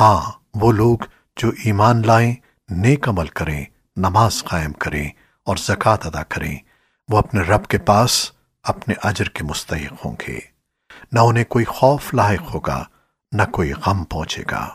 ہاں وہ لوگ جو ایمان لائیں، نیک عمل کریں، نماز قائم کریں اور زکوٰۃ ادا کریں، وہ اپنے رب کے پاس اپنے اجر کے مستحق ہوں گے۔ نہ انہیں کوئی خوف لاحق ہوگا، نہ کوئی غم پہنچے گا۔